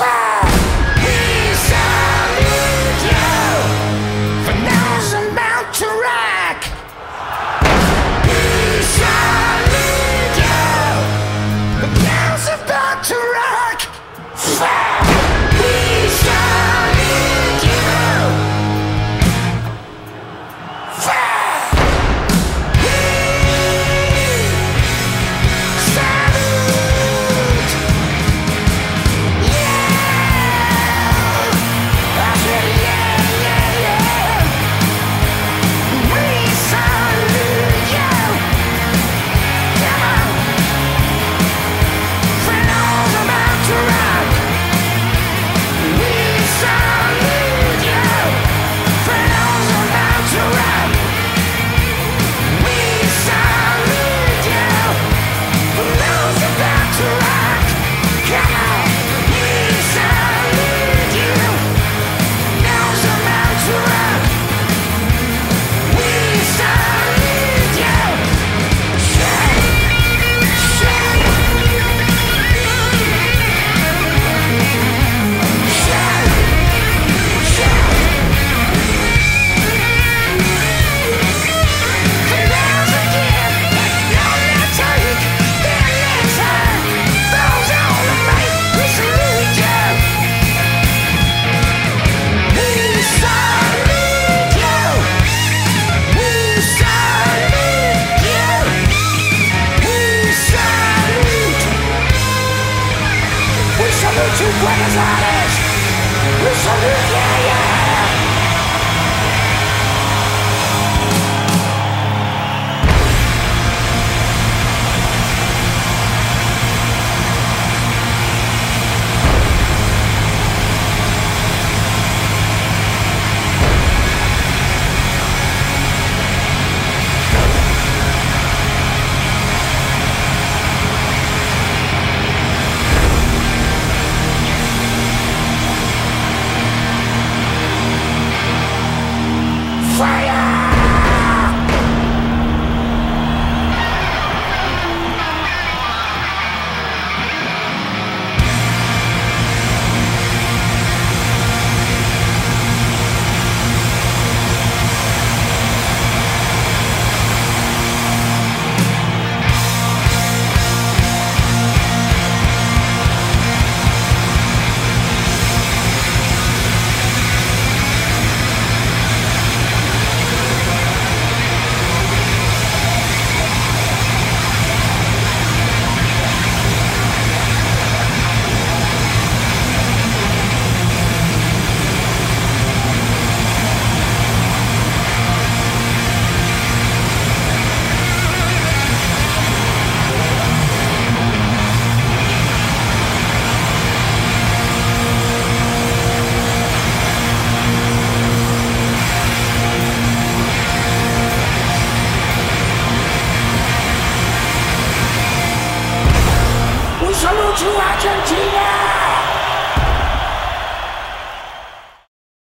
fire. You, Buenos Aires! We salute,